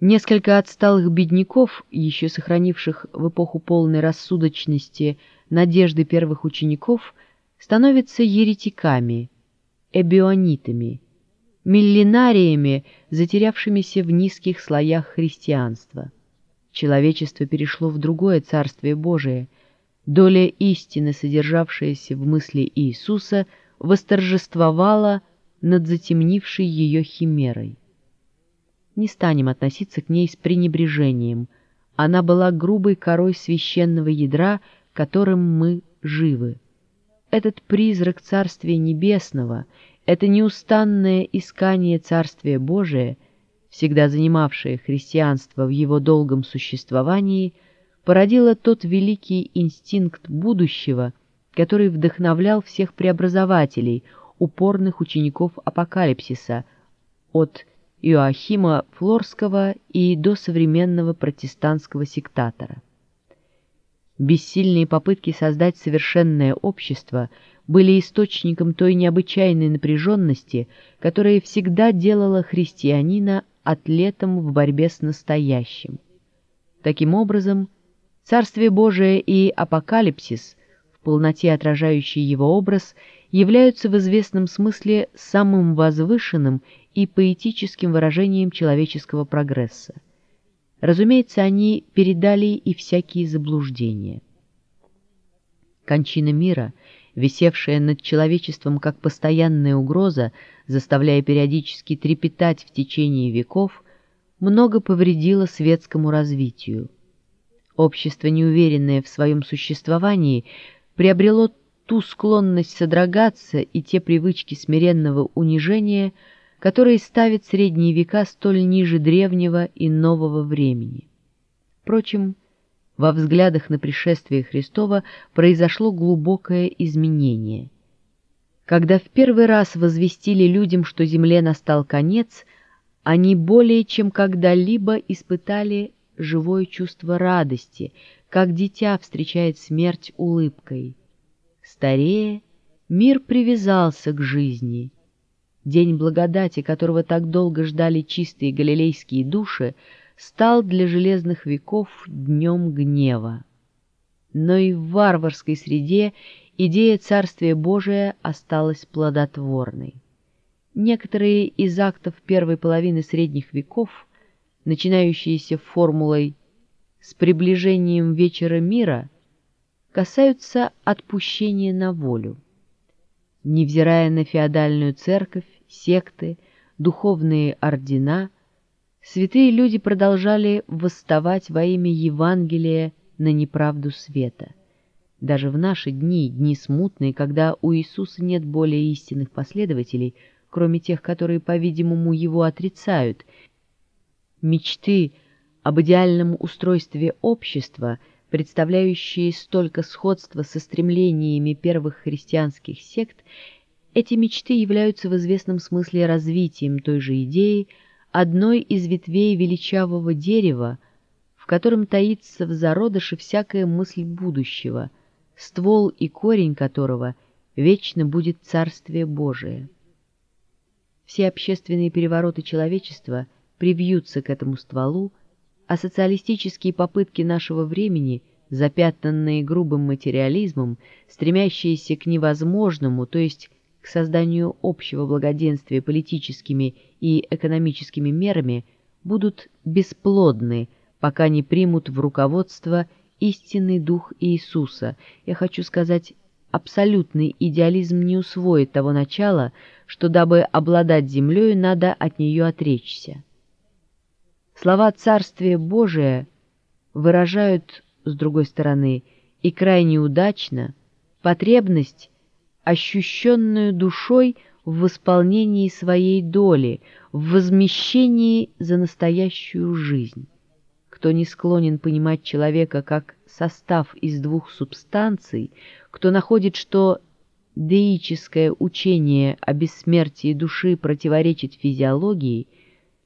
Несколько отсталых бедняков, еще сохранивших в эпоху полной рассудочности надежды первых учеников, становятся еретиками, эбионитами, миллинариями, затерявшимися в низких слоях христианства. Человечество перешло в другое Царствие Божие. Доля истины, содержавшаяся в мысли Иисуса, восторжествовала над затемнившей ее химерой. Не станем относиться к ней с пренебрежением. Она была грубой корой священного ядра, которым мы живы. Этот призрак Царствия Небесного, это неустанное искание Царствия Божия, всегда занимавшее христианство в его долгом существовании, породило тот великий инстинкт будущего, который вдохновлял всех преобразователей, упорных учеников апокалипсиса, от Иоахима Флорского и до современного протестантского сектатора. Бессильные попытки создать совершенное общество были источником той необычайной напряженности, которая всегда делала христианина атлетом в борьбе с настоящим. Таким образом, Царствие Божие и Апокалипсис, в полноте отражающий его образ, являются в известном смысле самым возвышенным и поэтическим выражением человеческого прогресса. Разумеется, они передали и всякие заблуждения. Кончина мира, висевшая над человечеством как постоянная угроза, заставляя периодически трепетать в течение веков, много повредила светскому развитию. Общество, неуверенное в своем существовании, приобрело ту склонность содрогаться и те привычки смиренного унижения – которые ставят средние века столь ниже древнего и нового времени. Впрочем, во взглядах на пришествие Христова произошло глубокое изменение. Когда в первый раз возвестили людям, что земле настал конец, они более чем когда-либо испытали живое чувство радости, как дитя встречает смерть улыбкой. Старея, мир привязался к жизни — День благодати, которого так долго ждали чистые галилейские души, стал для железных веков днем гнева. Но и в варварской среде идея Царствия Божия осталась плодотворной. Некоторые из актов первой половины средних веков, начинающиеся формулой «с приближением вечера мира», касаются отпущения на волю. Невзирая на феодальную церковь, секты, духовные ордена, святые люди продолжали восставать во имя Евангелия на неправду света. Даже в наши дни, дни смутные, когда у Иисуса нет более истинных последователей, кроме тех, которые, по-видимому, его отрицают, мечты об идеальном устройстве общества, представляющие столько сходства со стремлениями первых христианских сект, эти мечты являются в известном смысле развитием той же идеи, одной из ветвей величавого дерева, в котором таится в зародыше всякая мысль будущего, ствол и корень которого вечно будет Царствие Божие. Все общественные перевороты человечества привьются к этому стволу, а социалистические попытки нашего времени, запятнанные грубым материализмом, стремящиеся к невозможному, то есть к созданию общего благоденствия политическими и экономическими мерами будут бесплодны, пока не примут в руководство истинный дух Иисуса. Я хочу сказать, абсолютный идеализм не усвоит того начала, что дабы обладать землей, надо от нее отречься. Слова «Царствие Божие» выражают, с другой стороны, и крайне удачно, потребность ощущенную душой в восполнении своей доли, в возмещении за настоящую жизнь. Кто не склонен понимать человека как состав из двух субстанций, кто находит, что деическое учение о бессмертии души противоречит физиологии,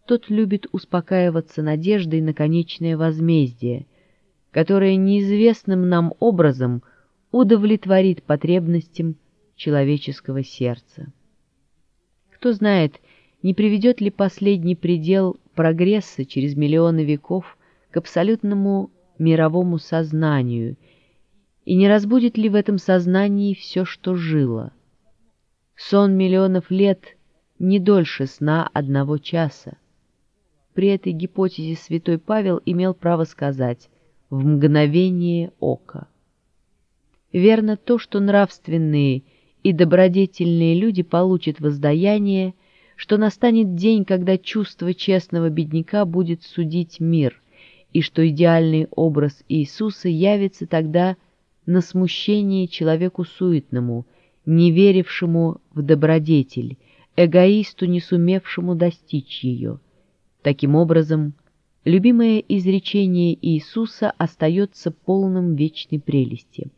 тот любит успокаиваться надеждой на конечное возмездие, которое неизвестным нам образом удовлетворит потребностям человеческого сердца. Кто знает, не приведет ли последний предел прогресса через миллионы веков к абсолютному мировому сознанию, и не разбудит ли в этом сознании все, что жило. Сон миллионов лет не дольше сна одного часа. При этой гипотезе святой Павел имел право сказать «в мгновение ока». Верно то, что нравственные и добродетельные люди получат воздаяние, что настанет день, когда чувство честного бедняка будет судить мир, и что идеальный образ Иисуса явится тогда на смущение человеку суетному, не верившему в добродетель, эгоисту, не сумевшему достичь ее. Таким образом, любимое изречение Иисуса остается полным вечной прелести –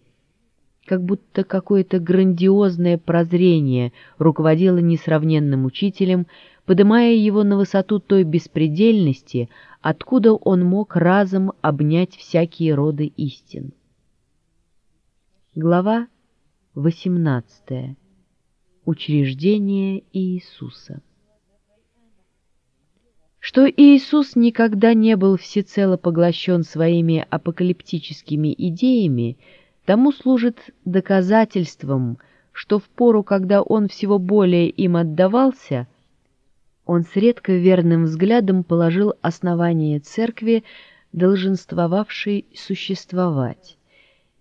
как будто какое-то грандиозное прозрение руководило несравненным учителем, поднимая его на высоту той беспредельности, откуда он мог разом обнять всякие роды истин. Глава 18. Учреждение Иисуса Что Иисус никогда не был всецело поглощен своими апокалиптическими идеями – тому служит доказательством, что в пору, когда он всего более им отдавался, он с редко верным взглядом положил основание церкви, долженствовавшей существовать.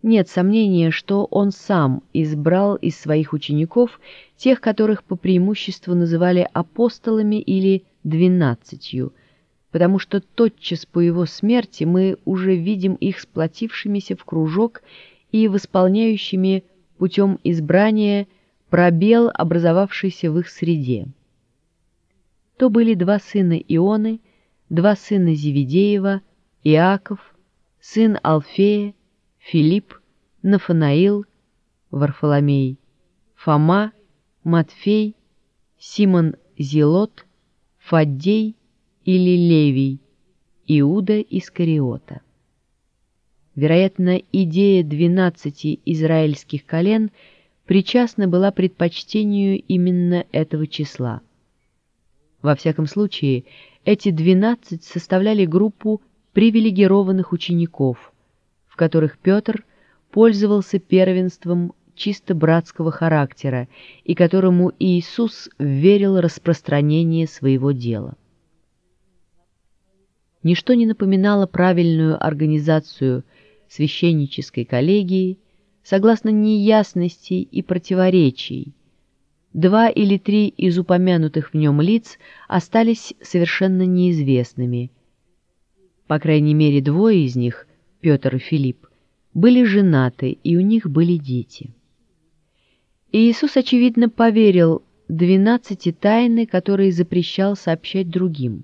Нет сомнения, что он сам избрал из своих учеников тех, которых по преимуществу называли апостолами или двенадцатью, потому что тотчас по его смерти мы уже видим их сплотившимися в кружок и восполняющими путем избрания пробел, образовавшийся в их среде. То были два сына Ионы, два сына Зеведеева, Иаков, сын Алфея, Филипп, Нафанаил, Варфоломей, Фома, Матфей, Симон Зелот, Фаддей или Левий, Иуда Искариота. Вероятно, идея двенадцати израильских колен причастна была предпочтению именно этого числа. Во всяком случае, эти двенадцать составляли группу привилегированных учеников, в которых Петр пользовался первенством чисто братского характера и которому Иисус верил распространение своего дела. Ничто не напоминало правильную организацию – священнической коллегии, согласно неясностей и противоречий. Два или три из упомянутых в нем лиц остались совершенно неизвестными. По крайней мере, двое из них, Петр и Филипп, были женаты, и у них были дети. И Иисус, очевидно, поверил двенадцати тайны, которые запрещал сообщать другим.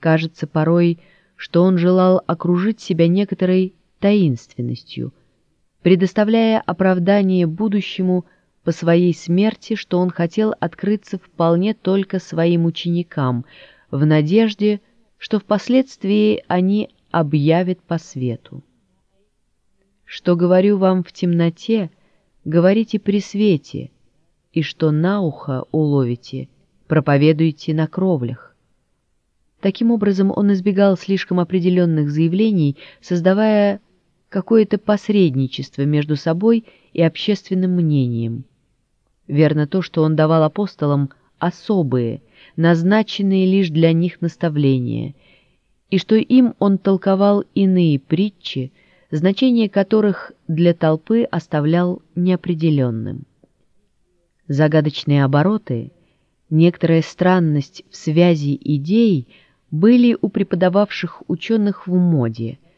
Кажется порой, что он желал окружить себя некоторой таинственностью, предоставляя оправдание будущему по своей смерти, что он хотел открыться вполне только своим ученикам, в надежде, что впоследствии они объявят по свету. Что говорю вам в темноте, говорите при свете, и что на ухо уловите, проповедуйте на кровлях. Таким образом, он избегал слишком определенных заявлений, создавая какое-то посредничество между собой и общественным мнением. Верно то, что он давал апостолам особые, назначенные лишь для них наставления, и что им он толковал иные притчи, значение которых для толпы оставлял неопределенным. Загадочные обороты, некоторая странность в связи идей были у преподававших ученых в моде –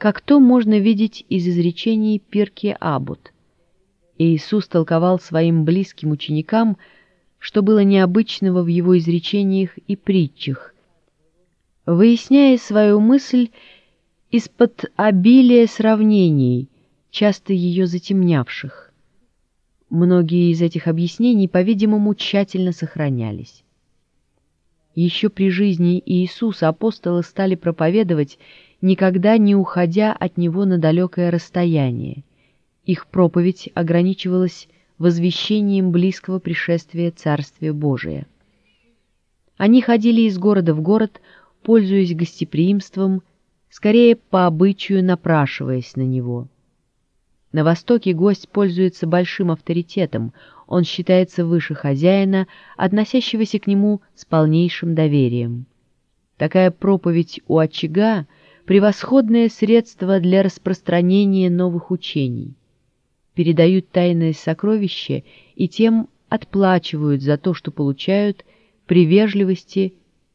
как то можно видеть из изречений Пирки Абут. Иисус толковал своим близким ученикам, что было необычного в его изречениях и притчах, выясняя свою мысль из-под обилия сравнений, часто ее затемнявших. Многие из этих объяснений, по-видимому, тщательно сохранялись. Еще при жизни Иисуса апостолы стали проповедовать никогда не уходя от него на далекое расстояние. Их проповедь ограничивалась возвещением близкого пришествия Царствия Божия. Они ходили из города в город, пользуясь гостеприимством, скорее по обычаю напрашиваясь на него. На Востоке гость пользуется большим авторитетом, он считается выше хозяина, относящегося к нему с полнейшим доверием. Такая проповедь у очага — превосходное средство для распространения новых учений. Передают тайное сокровище и тем отплачивают за то, что получают, при вежливости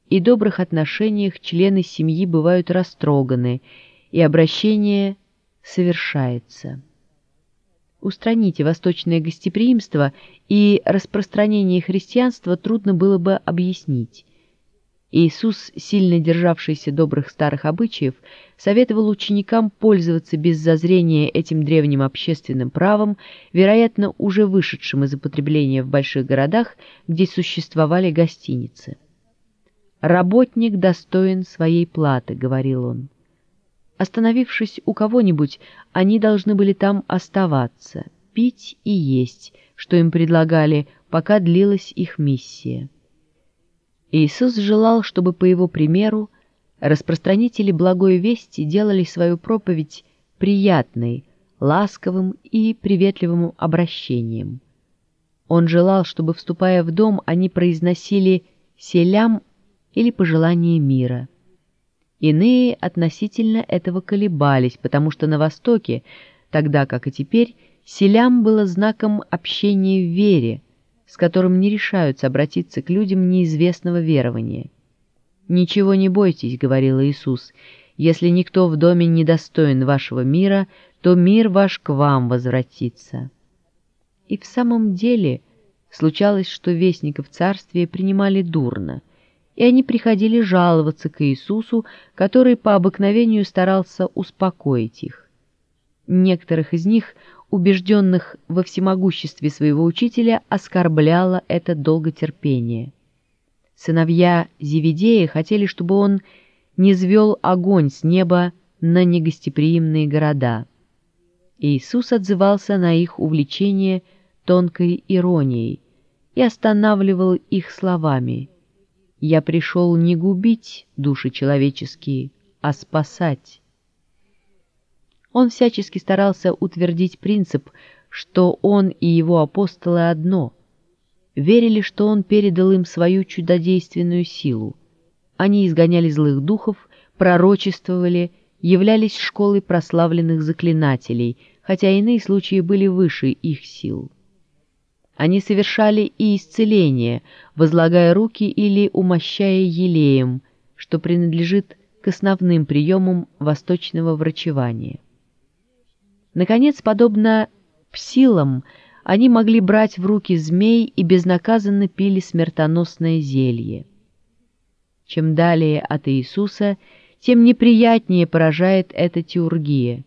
и добрых отношениях члены семьи бывают растроганы, и обращение совершается устраните восточное гостеприимство и распространение христианства трудно было бы объяснить. Иисус, сильно державшийся добрых старых обычаев, советовал ученикам пользоваться без зазрения этим древним общественным правом, вероятно, уже вышедшим из употребления в больших городах, где существовали гостиницы. «Работник достоин своей платы», — говорил он. Остановившись у кого-нибудь, они должны были там оставаться, пить и есть, что им предлагали, пока длилась их миссия. Иисус желал, чтобы по его примеру распространители благой вести делали свою проповедь приятной, ласковым и приветливым обращением. Он желал, чтобы, вступая в дом, они произносили «селям» или «пожелание мира». Иные относительно этого колебались, потому что на Востоке, тогда как и теперь, селям было знаком общения в вере, с которым не решаются обратиться к людям неизвестного верования. «Ничего не бойтесь», — говорил Иисус, — «если никто в доме не достоин вашего мира, то мир ваш к вам возвратится». И в самом деле случалось, что вестников царствия принимали дурно — и они приходили жаловаться к Иисусу, который по обыкновению старался успокоить их. Некоторых из них, убежденных во всемогуществе своего учителя, оскорбляло это долготерпение. Сыновья Зеведея хотели, чтобы он не звел огонь с неба на негостеприимные города. Иисус отзывался на их увлечение тонкой иронией и останавливал их словами – я пришел не губить души человеческие, а спасать. Он всячески старался утвердить принцип, что он и его апостолы одно. Верили, что он передал им свою чудодейственную силу. Они изгоняли злых духов, пророчествовали, являлись школой прославленных заклинателей, хотя иные случаи были выше их сил. Они совершали и исцеление, возлагая руки или умощая елеем, что принадлежит к основным приемам восточного врачевания. Наконец, подобно псилам, они могли брать в руки змей и безнаказанно пили смертоносное зелье. Чем далее от Иисуса, тем неприятнее поражает эта теургия.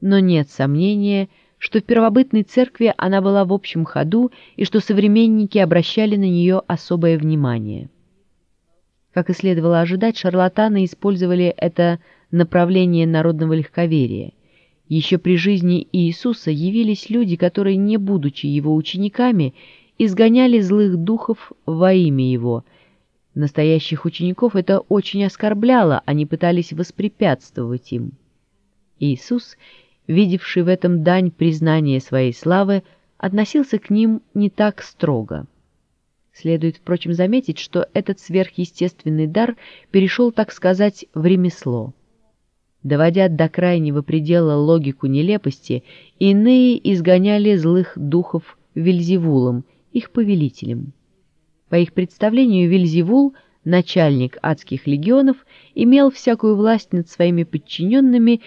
Но нет сомнения, что в первобытной церкви она была в общем ходу и что современники обращали на нее особое внимание. Как и следовало ожидать, шарлатаны использовали это направление народного легковерия. Еще при жизни Иисуса явились люди, которые, не будучи его учениками, изгоняли злых духов во имя его. Настоящих учеников это очень оскорбляло, они пытались воспрепятствовать им. Иисус – видевший в этом дань признания своей славы, относился к ним не так строго. Следует, впрочем, заметить, что этот сверхъестественный дар перешел, так сказать, в ремесло. Доводя до крайнего предела логику нелепости, иные изгоняли злых духов Вильзевулом, их повелителем. По их представлению, Вильзевул, начальник адских легионов, имел всякую власть над своими подчиненными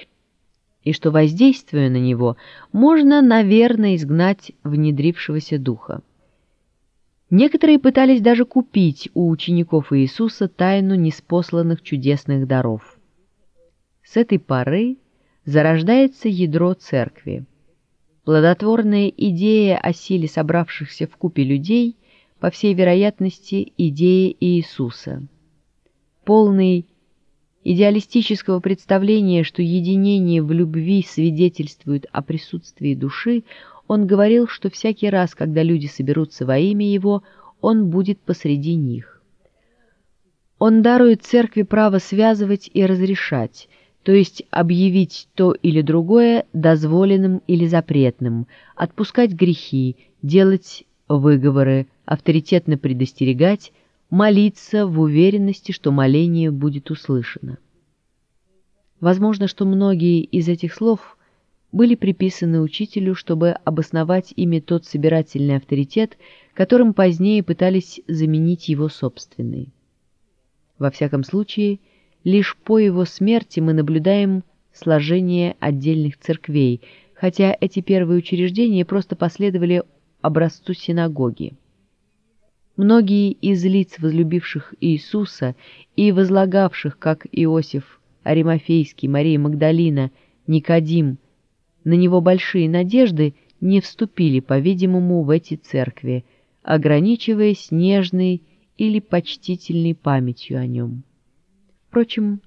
и что, воздействуя на него, можно, наверное, изгнать внедрившегося духа. Некоторые пытались даже купить у учеников Иисуса тайну неспосланных чудесных даров. С этой поры зарождается ядро церкви. Плодотворная идея о силе собравшихся в купе людей, по всей вероятности, идея Иисуса. Полный идеалистического представления, что единение в любви свидетельствует о присутствии души, он говорил, что всякий раз, когда люди соберутся во имя его, он будет посреди них. Он дарует церкви право связывать и разрешать, то есть объявить то или другое дозволенным или запретным, отпускать грехи, делать выговоры, авторитетно предостерегать, молиться в уверенности, что моление будет услышано. Возможно, что многие из этих слов были приписаны учителю, чтобы обосновать ими тот собирательный авторитет, которым позднее пытались заменить его собственный. Во всяком случае, лишь по его смерти мы наблюдаем сложение отдельных церквей, хотя эти первые учреждения просто последовали образцу синагоги. Многие из лиц, возлюбивших Иисуса и возлагавших, как Иосиф Аримофейский, Мария Магдалина, Никодим, на него большие надежды, не вступили, по-видимому, в эти церкви, ограничиваясь нежной или почтительной памятью о нем. Впрочем,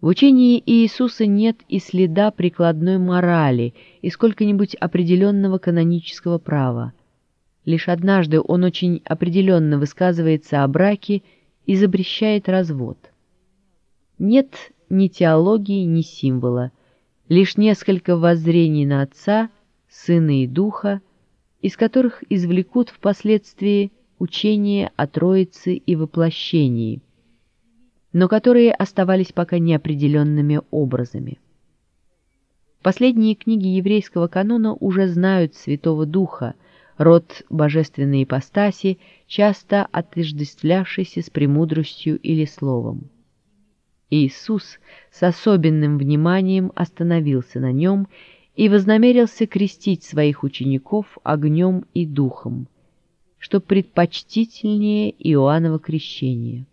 в учении Иисуса нет и следа прикладной морали и сколько-нибудь определенного канонического права. Лишь однажды он очень определенно высказывается о браке и запрещает развод. Нет ни теологии, ни символа, лишь несколько воззрений на Отца, Сына и Духа, из которых извлекут впоследствии учение о Троице и воплощении, но которые оставались пока неопределенными образами. Последние книги еврейского канона уже знают Святого Духа, род божественной ипостаси, часто отождествлявшийся с премудростью или словом. Иисус с особенным вниманием остановился на нем и вознамерился крестить своих учеников огнем и духом, что предпочтительнее Иоаннова крещения.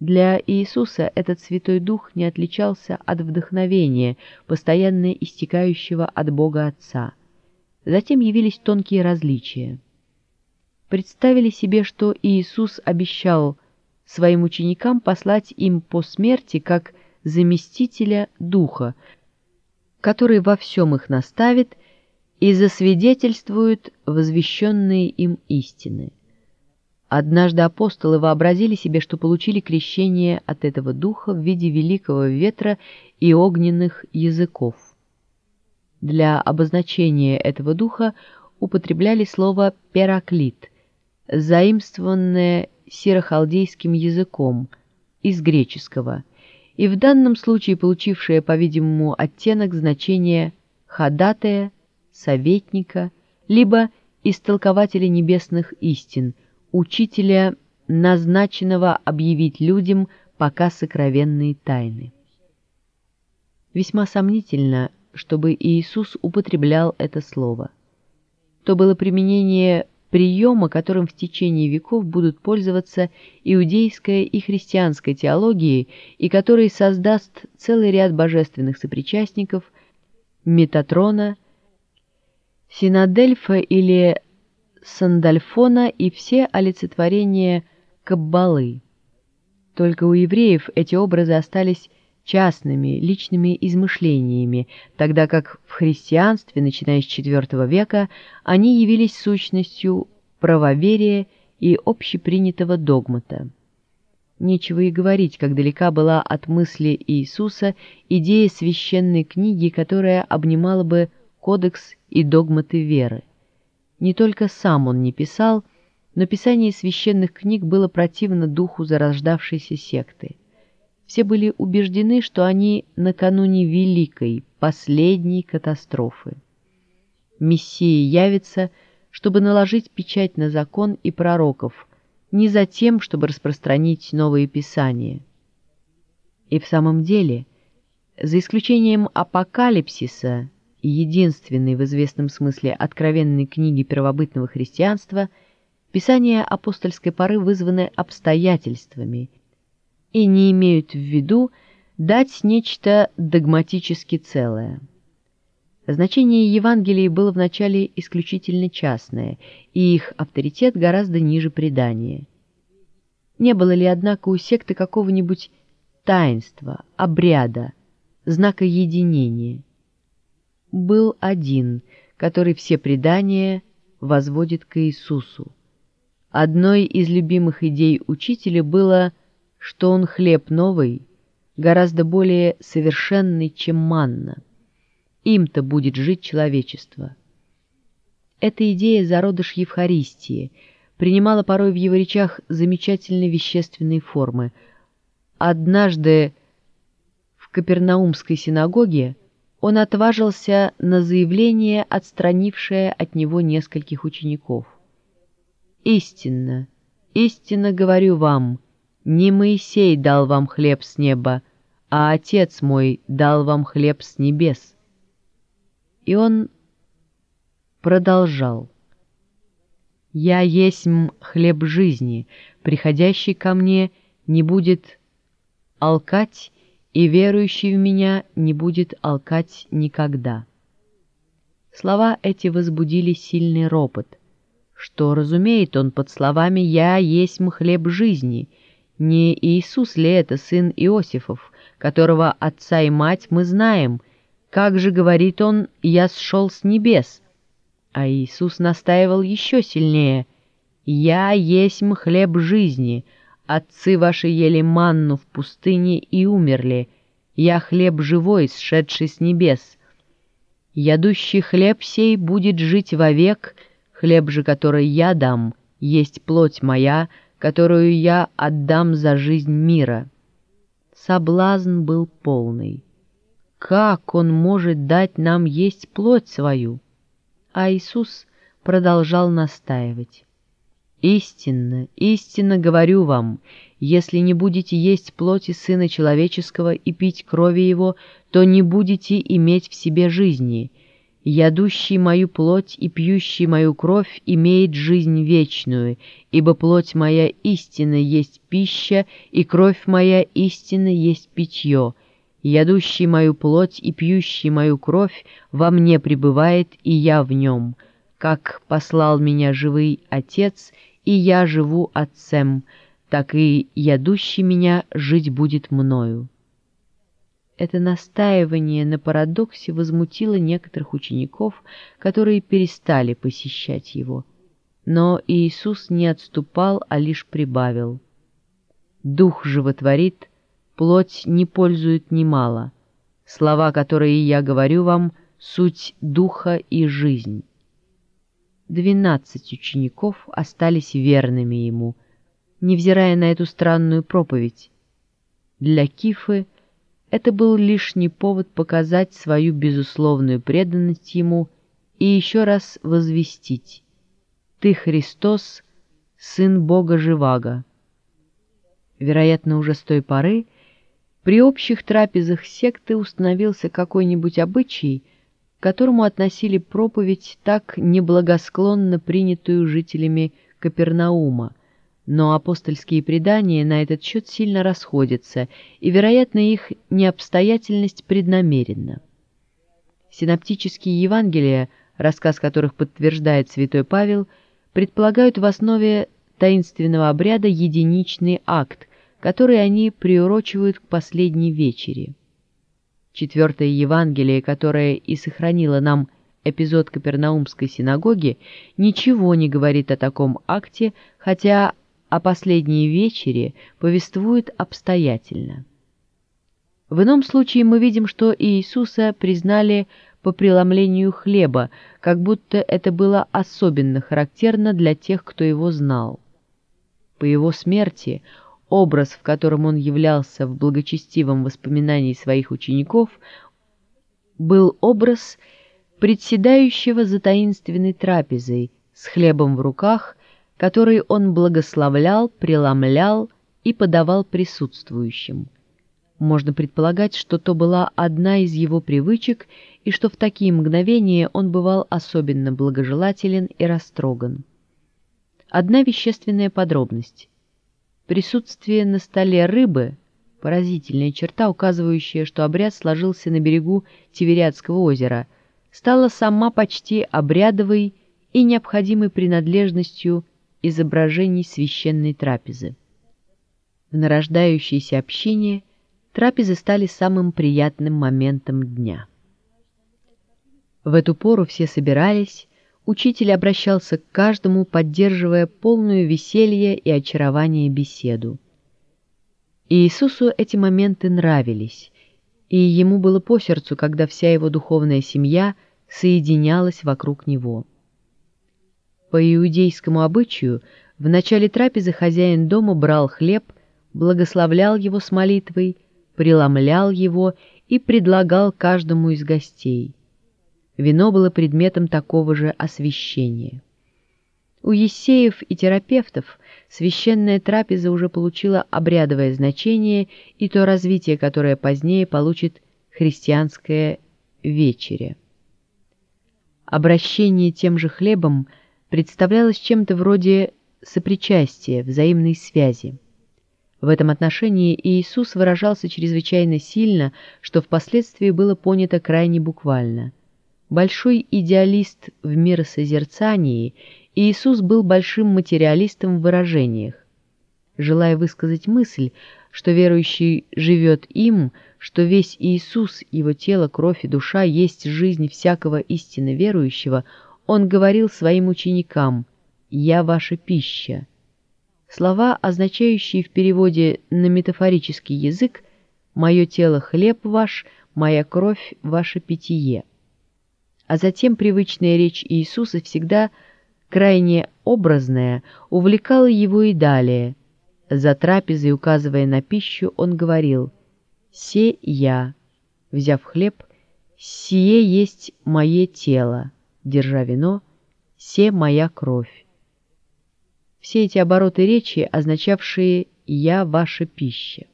Для Иисуса этот Святой Дух не отличался от вдохновения, постоянно истекающего от Бога Отца. Затем явились тонкие различия. Представили себе, что Иисус обещал своим ученикам послать им по смерти как заместителя Духа, который во всем их наставит и засвидетельствуют возвещенные им истины. Однажды апостолы вообразили себе, что получили крещение от этого духа в виде великого ветра и огненных языков. Для обозначения этого духа употребляли слово «пераклит», заимствованное сирохалдейским языком из греческого, и в данном случае получившее, по-видимому, оттенок значения «ходатая», советника, либо истолкователя небесных истин, учителя, назначенного объявить людям пока сокровенные тайны. Весьма сомнительно, чтобы Иисус употреблял это слово. То было применение приема, которым в течение веков будут пользоваться иудейская и христианская теологии и который создаст целый ряд божественных сопричастников Метатрона, Синадельфа или Сандальфона и все олицетворения Каббалы. Только у евреев эти образы остались частными, личными измышлениями, тогда как в христианстве, начиная с IV века, они явились сущностью правоверия и общепринятого догмата. Нечего и говорить, как далека была от мысли Иисуса идея священной книги, которая обнимала бы кодекс и догматы веры. Не только сам он не писал, но писание священных книг было противно духу зарождавшейся секты. Все были убеждены, что они накануне великой, последней катастрофы. Мессия явится, чтобы наложить печать на закон и пророков, не за тем, чтобы распространить новые писания. И в самом деле, за исключением апокалипсиса, единственной в известном смысле откровенной книги первобытного христианства, писания апостольской поры вызваны обстоятельствами и не имеют в виду дать нечто догматически целое. Значение Евангелий было вначале исключительно частное, и их авторитет гораздо ниже предания. Не было ли, однако, у секты какого-нибудь таинства, обряда, знака единения? Был один, который все предания возводит к Иисусу. Одной из любимых идей учителя было что он хлеб новый, гораздо более совершенный, чем манна. Им-то будет жить человечество. Эта идея зародыш Евхаристии принимала порой в его речах замечательные вещественные формы. Однажды в Капернаумской синагоге он отважился на заявление, отстранившее от него нескольких учеников. «Истинно, истинно говорю вам, не Моисей дал вам хлеб с неба, а Отец мой дал вам хлеб с небес». И он продолжал. «Я есть хлеб жизни, приходящий ко мне не будет алкать, и верующий в меня не будет алкать никогда». Слова эти возбудили сильный ропот. Что разумеет он под словами «Я есть хлеб жизни»? Не Иисус ли это сын Иосифов, которого отца и мать мы знаем? Как же, говорит он, «Я сшел с небес»? А Иисус настаивал еще сильнее. «Я есть хлеб жизни, отцы ваши ели манну в пустыне и умерли. Я хлеб живой, сшедший с небес. Ядущий хлеб сей будет жить вовек, хлеб же, который я дам, есть плоть моя, которую я отдам за жизнь мира». Соблазн был полный. Как он может дать нам есть плоть свою? а Иисус продолжал настаивать. «Истинно, истинно говорю вам, если не будете есть плоти Сына Человеческого и пить крови Его, то не будете иметь в себе жизни. Ядущий мою плоть и пьющий мою кровь имеет жизнь вечную, ибо плоть моя истинно есть пища, и кровь моя истинно есть питье» ядущий мою плоть и пьющий мою кровь во мне пребывает, и я в нем, как послал меня живый Отец, и я живу Отцем, так и ядущий меня жить будет мною». Это настаивание на парадоксе возмутило некоторых учеников, которые перестали посещать его. Но Иисус не отступал, а лишь прибавил. «Дух животворит, плоть не пользует немало. Слова, которые я говорю вам, суть духа и жизнь. Двенадцать учеников остались верными ему, невзирая на эту странную проповедь. Для Кифы это был лишний повод показать свою безусловную преданность ему и еще раз возвестить «Ты Христос, Сын Бога Живаго». Вероятно, уже с той поры при общих трапезах секты установился какой-нибудь обычай, к которому относили проповедь, так неблагосклонно принятую жителями Капернаума, но апостольские предания на этот счет сильно расходятся, и, вероятно, их необстоятельность преднамеренна. Синоптические Евангелия, рассказ которых подтверждает святой Павел, предполагают в основе таинственного обряда единичный акт, который они приурочивают к последней вечере. Четвертое Евангелие, которое и сохранило нам эпизод Капернаумской синагоги, ничего не говорит о таком акте, хотя о последней вечере повествует обстоятельно. В ином случае мы видим, что Иисуса признали по преломлению хлеба, как будто это было особенно характерно для тех, кто его знал. По его смерти образ, в котором он являлся в благочестивом воспоминании своих учеников, был образ председающего за таинственной трапезой с хлебом в руках, который он благословлял, преломлял и подавал присутствующим. Можно предполагать, что то была одна из его привычек и что в такие мгновения он бывал особенно благожелателен и растроган. Одна вещественная подробность. Присутствие на столе рыбы – поразительная черта, указывающая, что обряд сложился на берегу Тивериадского озера, стала сама почти обрядовой и необходимой принадлежностью изображений священной трапезы. В нарождающейся общине трапезы стали самым приятным моментом дня. В эту пору все собирались, учитель обращался к каждому, поддерживая полную веселье и очарование беседу. Иисусу эти моменты нравились, и ему было по сердцу, когда вся его духовная семья соединялась вокруг него. По иудейскому обычаю в начале трапезы хозяин дома брал хлеб, благословлял его с молитвой, преломлял его и предлагал каждому из гостей. Вино было предметом такого же освящения. У ессеев и терапевтов священная трапеза уже получила обрядовое значение и то развитие, которое позднее получит христианская вечеря. Обращение тем же хлебом представлялось чем-то вроде сопричастия, взаимной связи. В этом отношении Иисус выражался чрезвычайно сильно, что впоследствии было понято крайне буквально. Большой идеалист в миросозерцании – Иисус был большим материалистом в выражениях. Желая высказать мысль, что верующий живет им, что весь Иисус, его тело, кровь и душа есть жизнь всякого истинно верующего, он говорил своим ученикам «Я ваша пища». Слова, означающие в переводе на метафорический язык «Мое тело – хлеб ваш, моя кровь – ваше питье». А затем привычная речь Иисуса всегда – крайне образное, увлекало его и далее. За трапезой, указывая на пищу, он говорил «Се я», взяв хлеб, «Сие есть мое тело», держа вино, «Се моя кровь». Все эти обороты речи, означавшие «я ваша пища».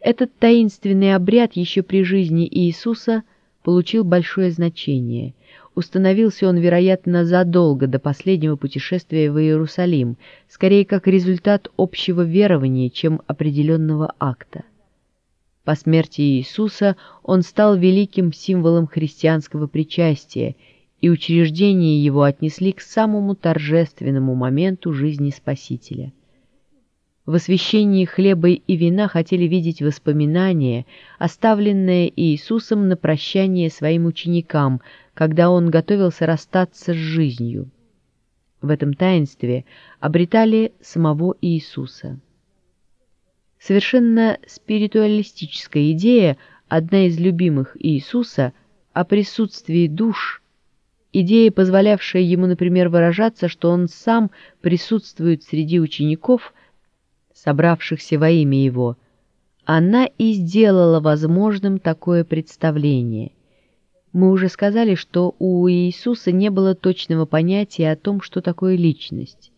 Этот таинственный обряд еще при жизни Иисуса получил большое значение – Установился он, вероятно, задолго до последнего путешествия в Иерусалим, скорее как результат общего верования, чем определенного акта. По смерти Иисуса он стал великим символом христианского причастия, и учреждение его отнесли к самому торжественному моменту жизни Спасителя – в освящении хлеба и вина хотели видеть воспоминания, оставленные Иисусом на прощание своим ученикам, когда Он готовился расстаться с жизнью. В этом таинстве обретали самого Иисуса. Совершенно спиритуалистическая идея, одна из любимых Иисуса, о присутствии душ, идея, позволявшая ему, например, выражаться, что он сам присутствует среди учеников – собравшихся во имя его, она и сделала возможным такое представление. Мы уже сказали, что у Иисуса не было точного понятия о том, что такое личность.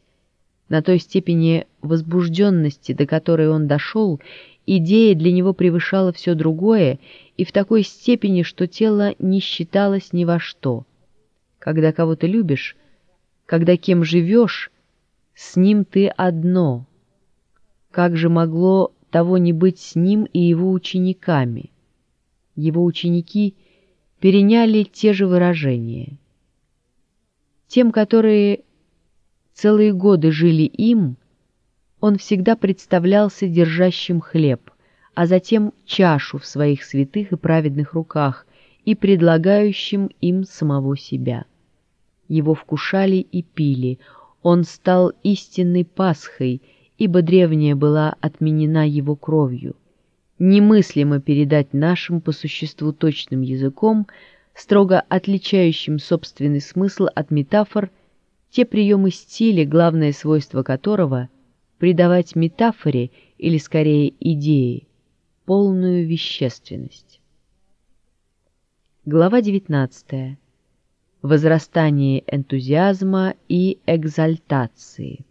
На той степени возбужденности, до которой он дошел, идея для него превышала все другое и в такой степени, что тело не считалось ни во что. Когда кого-то любишь, когда кем живешь, с ним ты одно — как же могло того не быть с ним и его учениками? Его ученики переняли те же выражения. Тем, которые целые годы жили им, он всегда представлялся держащим хлеб, а затем чашу в своих святых и праведных руках и предлагающим им самого себя. Его вкушали и пили, он стал истинной Пасхой — ибо древняя была отменена его кровью. Немыслимо передать нашим по существу точным языком, строго отличающим собственный смысл от метафор, те приемы стиля, главное свойство которого — придавать метафоре, или скорее идее, полную вещественность. Глава 19. Возрастание энтузиазма и экзальтации.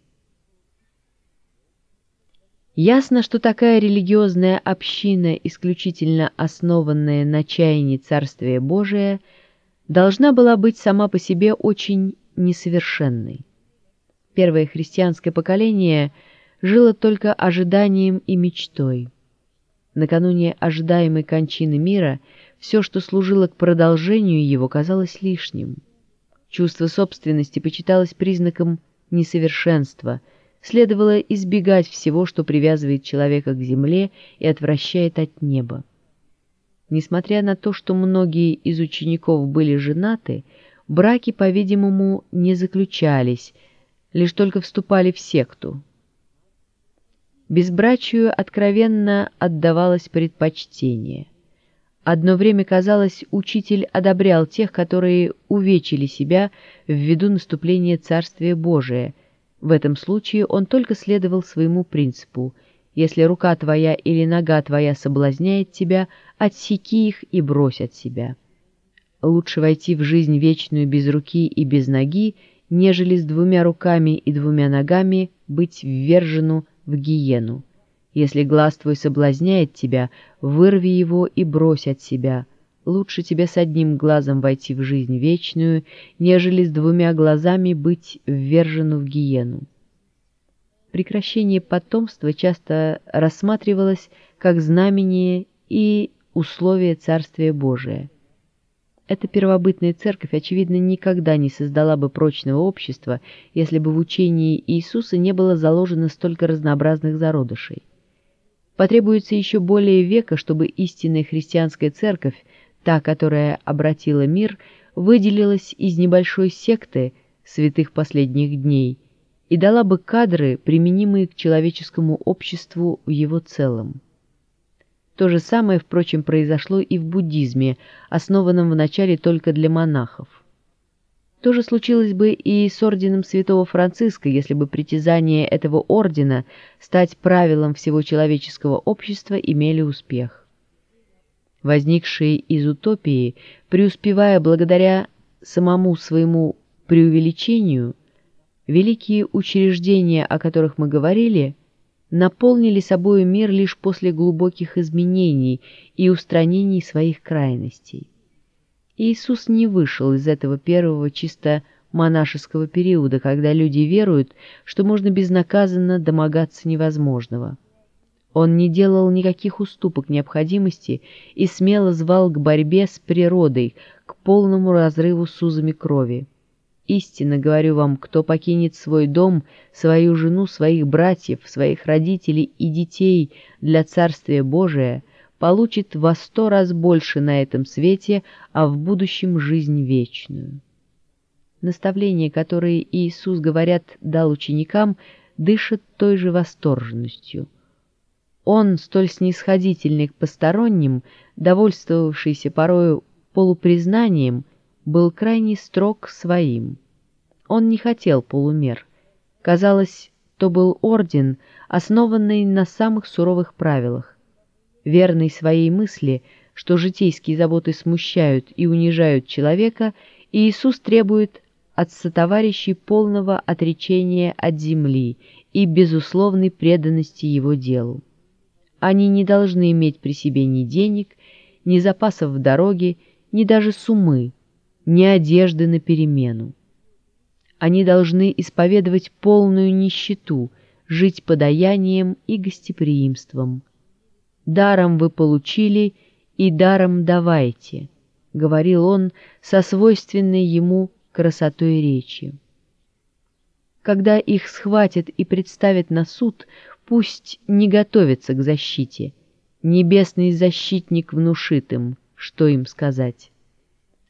Ясно, что такая религиозная община, исключительно основанная на чаянии Царствия Божия, должна была быть сама по себе очень несовершенной. Первое христианское поколение жило только ожиданием и мечтой. Накануне ожидаемой кончины мира все, что служило к продолжению его, казалось лишним. Чувство собственности почиталось признаком несовершенства – следовало избегать всего, что привязывает человека к земле и отвращает от неба. Несмотря на то, что многие из учеников были женаты, браки, по-видимому, не заключались, лишь только вступали в секту. Безбрачию откровенно отдавалось предпочтение. Одно время, казалось, учитель одобрял тех, которые увечили себя ввиду наступления Царствия Божия. В этом случае он только следовал своему принципу «Если рука твоя или нога твоя соблазняет тебя, отсеки их и брось от себя». Лучше войти в жизнь вечную без руки и без ноги, нежели с двумя руками и двумя ногами быть ввержену в гиену. Если глаз твой соблазняет тебя, вырви его и брось от себя. Лучше тебе с одним глазом войти в жизнь вечную, нежели с двумя глазами быть ввержену в гиену. Прекращение потомства часто рассматривалось как знамение и условие Царствия Божия. Эта первобытная церковь, очевидно, никогда не создала бы прочного общества, если бы в учении Иисуса не было заложено столько разнообразных зародышей. Потребуется еще более века, чтобы истинная христианская церковь, та, которая обратила мир, выделилась из небольшой секты святых последних дней и дала бы кадры, применимые к человеческому обществу в его целом. То же самое, впрочем, произошло и в буддизме, основанном вначале только для монахов. То же случилось бы и с орденом святого Франциска, если бы притязания этого ордена стать правилом всего человеческого общества имели успех. Возникшие из утопии, преуспевая благодаря самому своему преувеличению, великие учреждения, о которых мы говорили – наполнили собою мир лишь после глубоких изменений и устранений своих крайностей. Иисус не вышел из этого первого чисто монашеского периода, когда люди веруют, что можно безнаказанно домогаться невозможного. Он не делал никаких уступок необходимости и смело звал к борьбе с природой, к полному разрыву с узами крови. Истинно говорю вам, кто покинет свой дом, свою жену, своих братьев, своих родителей и детей для Царствия Божия, получит во сто раз больше на этом свете, а в будущем жизнь вечную. Наставления, которые Иисус, говорят, дал ученикам, дышат той же восторженностью. Он, столь снисходительный к посторонним, довольствовавшийся порою полупризнанием, был крайне строг своим. Он не хотел полумер. Казалось, то был орден, основанный на самых суровых правилах. Верный своей мысли, что житейские заботы смущают и унижают человека, Иисус требует от сотоварищей полного отречения от земли и безусловной преданности его делу. Они не должны иметь при себе ни денег, ни запасов в дороге, ни даже сумы, ни одежды на перемену. Они должны исповедовать полную нищету, жить подаянием и гостеприимством. «Даром вы получили, и даром давайте», — говорил он со свойственной ему красотой речи. Когда их схватят и представят на суд, пусть не готовятся к защите. Небесный защитник внушит им, что им сказать.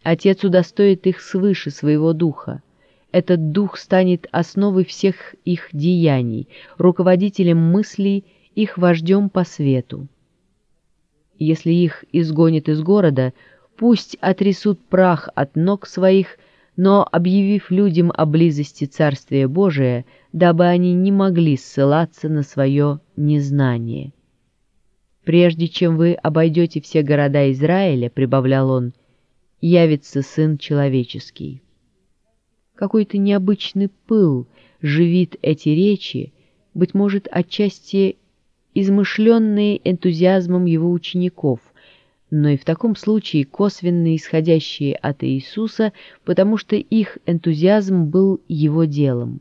Отец удостоит их свыше своего духа. Этот дух станет основой всех их деяний, руководителем мыслей, их вождем по свету. Если их изгонят из города, пусть отрясут прах от ног своих, но объявив людям о близости Царствия Божия, дабы они не могли ссылаться на свое незнание. «Прежде чем вы обойдете все города Израиля, — прибавлял он, — явится Сын Человеческий. Какой-то необычный пыл живит эти речи, быть может, отчасти измышленные энтузиазмом его учеников, но и в таком случае косвенно исходящие от Иисуса, потому что их энтузиазм был его делом.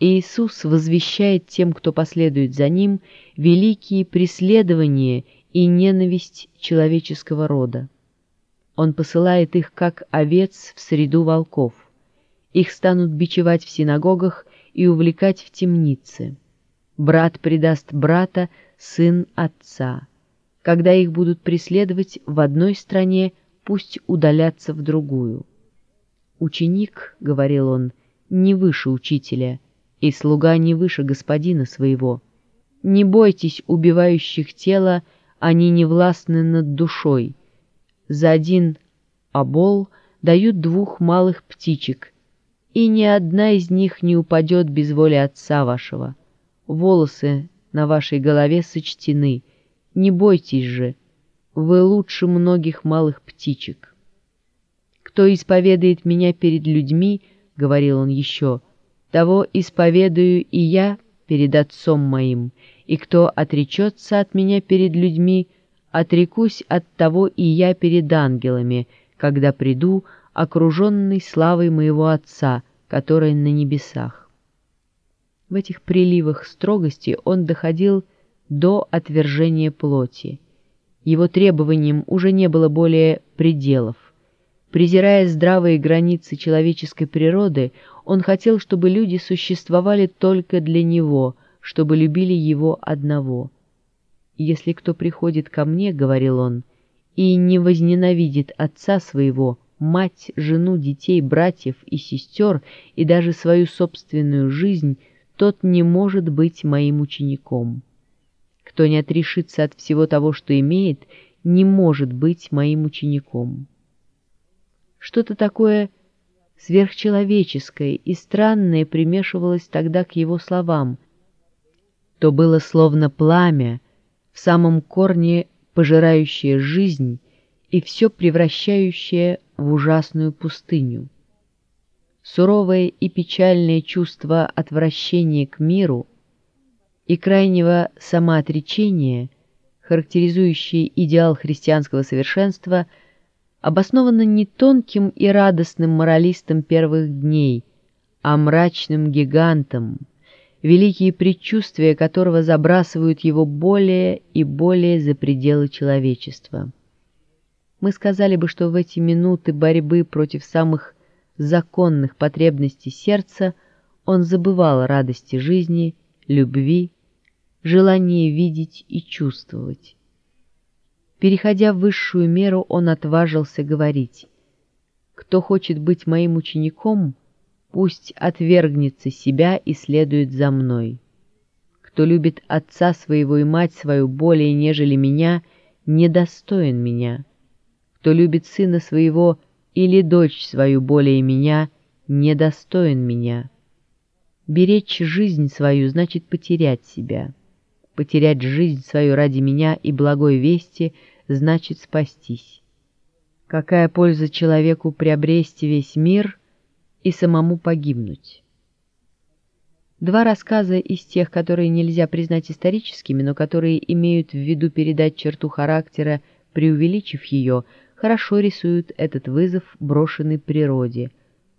Иисус возвещает тем, кто последует за ним, великие преследования и ненависть человеческого рода. Он посылает их, как овец, в среду волков. Их станут бичевать в синагогах и увлекать в темницы. Брат предаст брата, сын отца. Когда их будут преследовать в одной стране, пусть удалятся в другую. «Ученик, — говорил он, — не выше учителя, и слуга не выше господина своего. Не бойтесь убивающих тело, они не властны над душой. За один обол дают двух малых птичек, и ни одна из них не упадет без воли отца вашего. Волосы на вашей голове сочтены, не бойтесь же, вы лучше многих малых птичек. Кто исповедует меня перед людьми, — говорил он еще, — того исповедую и я перед отцом моим, и кто отречется от меня перед людьми, отрекусь от того и я перед ангелами, когда приду, окруженный славой моего Отца, который на небесах. В этих приливах строгости он доходил до отвержения плоти. Его требованиям уже не было более пределов. Презирая здравые границы человеческой природы, он хотел, чтобы люди существовали только для него, чтобы любили его одного. «Если кто приходит ко мне, — говорил он, — и не возненавидит отца своего, мать, жену, детей, братьев и сестер и даже свою собственную жизнь, тот не может быть моим учеником. Кто не отрешится от всего того, что имеет, не может быть моим учеником». Что-то такое сверхчеловеческое и странное примешивалось тогда к его словам. То было словно пламя, в самом корне пожирающее жизнь и все превращающее в ужасную пустыню. Суровое и печальное чувство отвращения к миру и крайнего самоотречения, характеризующие идеал христианского совершенства – обосновано не тонким и радостным моралистом первых дней, а мрачным гигантом, великие предчувствия которого забрасывают его более и более за пределы человечества. Мы сказали бы, что в эти минуты борьбы против самых законных потребностей сердца он забывал радости жизни, любви, желание видеть и чувствовать. Переходя в высшую меру, он отважился говорить, «Кто хочет быть моим учеником, пусть отвергнется себя и следует за мной. Кто любит отца своего и мать свою более, нежели меня, недостоин меня. Кто любит сына своего или дочь свою более меня, недостоин меня. Беречь жизнь свою значит потерять себя. Потерять жизнь свою ради меня и благой вести — значит спастись. Какая польза человеку приобрести весь мир и самому погибнуть? Два рассказа из тех, которые нельзя признать историческими, но которые имеют в виду передать черту характера, преувеличив ее, хорошо рисуют этот вызов, брошенный природе.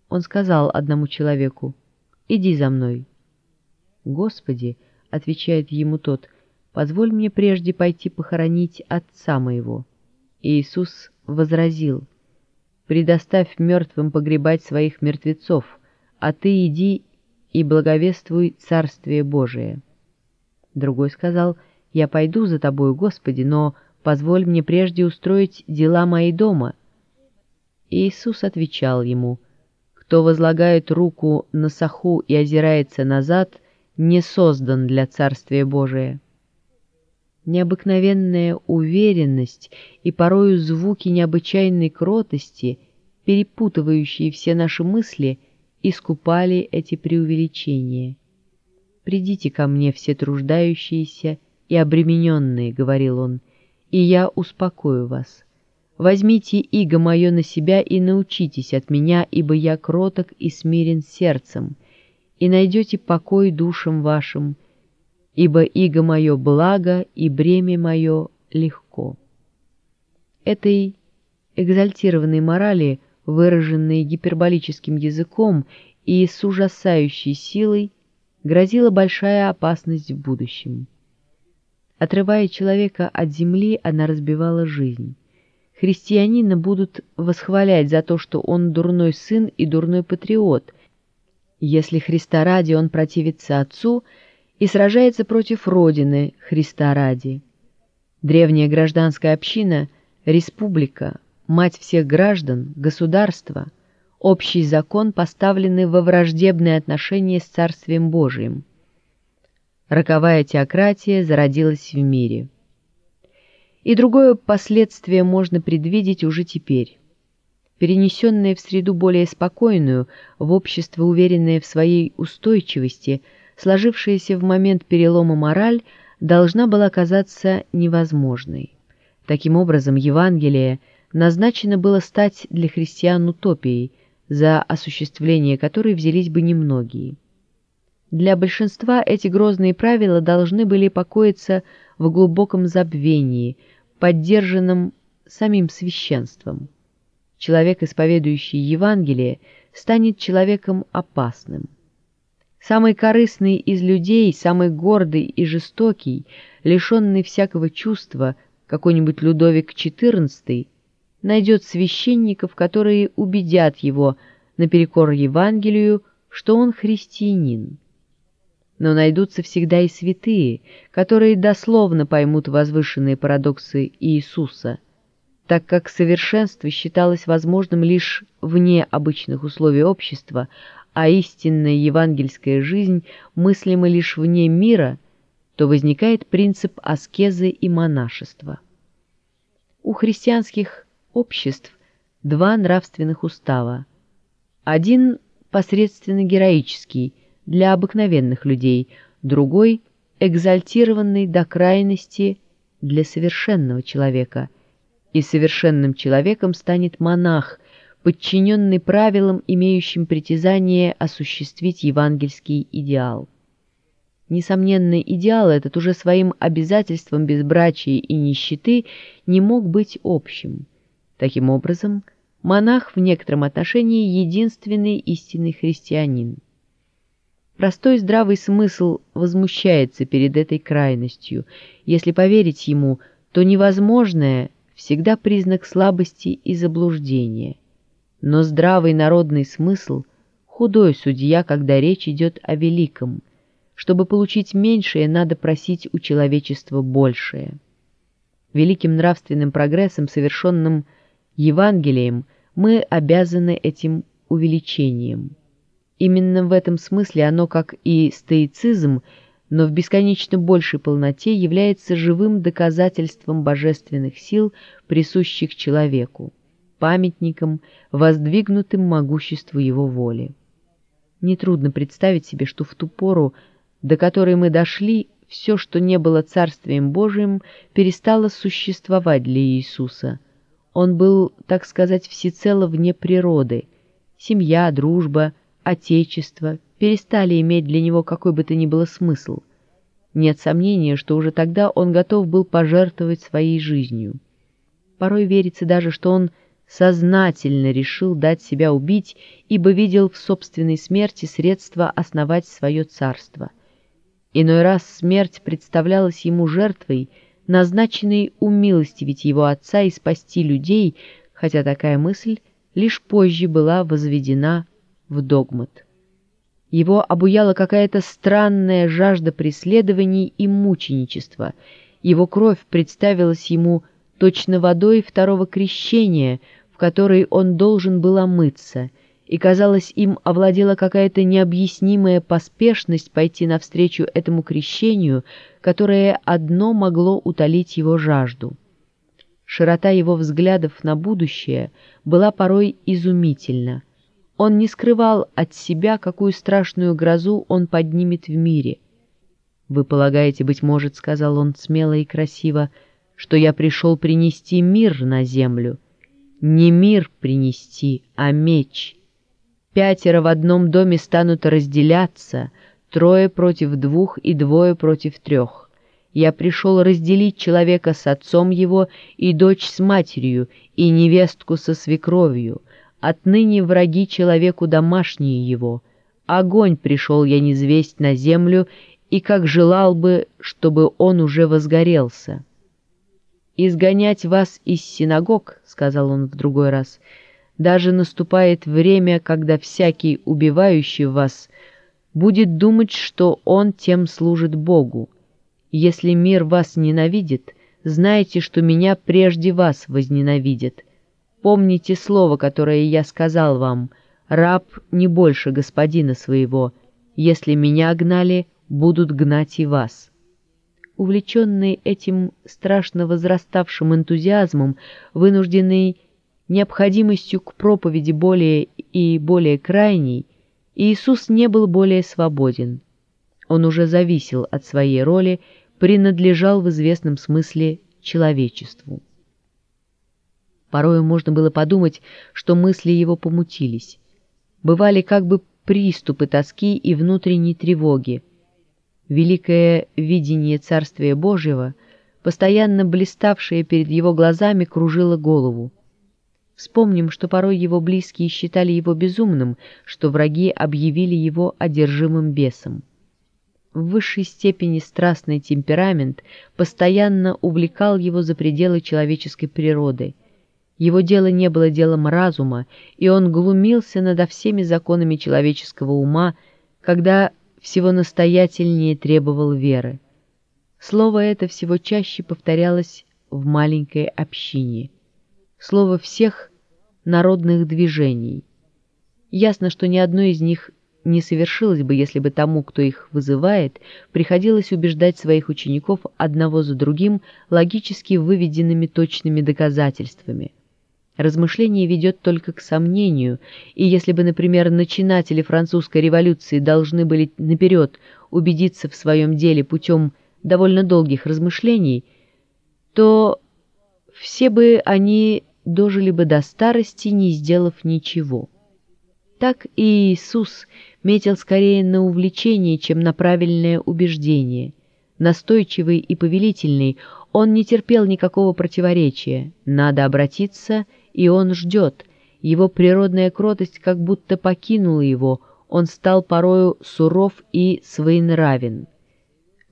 Он сказал одному человеку «Иди за мной». «Господи», — отвечает ему тот, — позволь мне прежде пойти похоронить отца моего». Иисус возразил, «Предоставь мертвым погребать своих мертвецов, а ты иди и благовествуй Царствие Божие». Другой сказал, «Я пойду за тобою, Господи, но позволь мне прежде устроить дела мои дома». Иисус отвечал ему, «Кто возлагает руку на саху и озирается назад, не создан для Царствия Божия» необыкновенная уверенность и порою звуки необычайной кротости, перепутывающие все наши мысли, искупали эти преувеличения. «Придите ко мне все труждающиеся и обремененные», — говорил он, — «и я успокою вас. Возьмите иго мое на себя и научитесь от меня, ибо я кроток и смирен сердцем, и найдете покой душам вашим, ибо иго мое благо и бремя мое легко. Этой экзальтированной морали, выраженной гиперболическим языком и с ужасающей силой, грозила большая опасность в будущем. Отрывая человека от земли, она разбивала жизнь. Христианина будут восхвалять за то, что он дурной сын и дурной патриот. Если Христа ради он противится Отцу – и сражается против Родины Христа ради. Древняя гражданская община, республика, мать всех граждан, государство, общий закон поставлены во враждебные отношения с Царствием Божиим. роковая теократия зародилась в мире. И другое последствие можно предвидеть уже теперь. Перенесенное в среду более спокойную, в общество уверенное в своей устойчивости, сложившаяся в момент перелома мораль должна была казаться невозможной. Таким образом, Евангелие назначено было стать для христиан утопией, за осуществление которой взялись бы немногие. Для большинства эти грозные правила должны были покоиться в глубоком забвении, поддержанном самим священством человек, исповедующий Евангелие, станет человеком опасным. Самый корыстный из людей, самый гордый и жестокий, лишенный всякого чувства, какой-нибудь Людовик XIV, найдет священников, которые убедят его наперекор Евангелию, что он христианин. Но найдутся всегда и святые, которые дословно поймут возвышенные парадоксы Иисуса – так как совершенство считалось возможным лишь вне обычных условий общества, а истинная евангельская жизнь мыслима лишь вне мира, то возникает принцип аскезы и монашества. У христианских обществ два нравственных устава. Один посредственно героический для обыкновенных людей, другой экзальтированный до крайности для совершенного человека – и совершенным человеком станет монах, подчиненный правилам, имеющим притязание осуществить евангельский идеал. Несомненный идеал этот уже своим обязательством безбрачия и нищеты не мог быть общим. Таким образом, монах в некотором отношении единственный истинный христианин. Простой здравый смысл возмущается перед этой крайностью. Если поверить ему, то невозможное – всегда признак слабости и заблуждения. Но здравый народный смысл – худой судья, когда речь идет о великом. Чтобы получить меньшее, надо просить у человечества большее. Великим нравственным прогрессом, совершенным Евангелием, мы обязаны этим увеличением. Именно в этом смысле оно, как и стоицизм, но в бесконечно большей полноте является живым доказательством божественных сил, присущих человеку, памятником, воздвигнутым могуществу его воли. Нетрудно представить себе, что в ту пору, до которой мы дошли, все, что не было Царствием Божиим, перестало существовать для Иисуса. Он был, так сказать, всецело вне природы. Семья, дружба, отечество, перестали иметь для него какой бы то ни было смысл. Нет сомнения, что уже тогда он готов был пожертвовать своей жизнью. Порой верится даже, что он сознательно решил дать себя убить, ибо видел в собственной смерти средства основать свое царство. Иной раз смерть представлялась ему жертвой, назначенной умилостивить его отца и спасти людей, хотя такая мысль лишь позже была возведена в догмат. Его обуяла какая-то странная жажда преследований и мученичества. Его кровь представилась ему точно водой второго крещения, в которой он должен был омыться, и, казалось, им овладела какая-то необъяснимая поспешность пойти навстречу этому крещению, которое одно могло утолить его жажду. Широта его взглядов на будущее была порой изумительна — он не скрывал от себя, какую страшную грозу он поднимет в мире. «Вы полагаете, быть может, — сказал он смело и красиво, — что я пришел принести мир на землю? Не мир принести, а меч. Пятеро в одном доме станут разделяться, трое против двух и двое против трех. Я пришел разделить человека с отцом его и дочь с матерью, и невестку со свекровью, Отныне враги человеку домашние его. Огонь пришел я низвесть на землю, и как желал бы, чтобы он уже возгорелся. «Изгонять вас из синагог», — сказал он в другой раз, — «даже наступает время, когда всякий, убивающий вас, будет думать, что он тем служит Богу. Если мир вас ненавидит, знайте, что меня прежде вас возненавидит» Помните слово, которое я сказал вам, раб не больше господина своего. Если меня гнали, будут гнать и вас. Увлеченный этим страшно возраставшим энтузиазмом, вынужденный необходимостью к проповеди более и более крайней, Иисус не был более свободен. Он уже зависел от своей роли, принадлежал в известном смысле человечеству. Порою можно было подумать, что мысли его помутились. Бывали как бы приступы тоски и внутренней тревоги. Великое видение Царствия Божьего, постоянно блиставшее перед его глазами, кружило голову. Вспомним, что порой его близкие считали его безумным, что враги объявили его одержимым бесом. В высшей степени страстный темперамент постоянно увлекал его за пределы человеческой природы – его дело не было делом разума, и он глумился над всеми законами человеческого ума, когда всего настоятельнее требовал веры. Слово это всего чаще повторялось в маленькой общине. Слово всех народных движений. Ясно, что ни одно из них не совершилось бы, если бы тому, кто их вызывает, приходилось убеждать своих учеников одного за другим логически выведенными точными доказательствами – Размышление ведет только к сомнению, и если бы, например, начинатели французской революции должны были наперед убедиться в своем деле путем довольно долгих размышлений, то все бы они дожили бы до старости, не сделав ничего. Так и Иисус метил скорее на увлечение, чем на правильное убеждение. Настойчивый и повелительный, он не терпел никакого противоречия. Надо обратиться — и он ждет. Его природная кротость как будто покинула его, он стал порою суров и своенравен.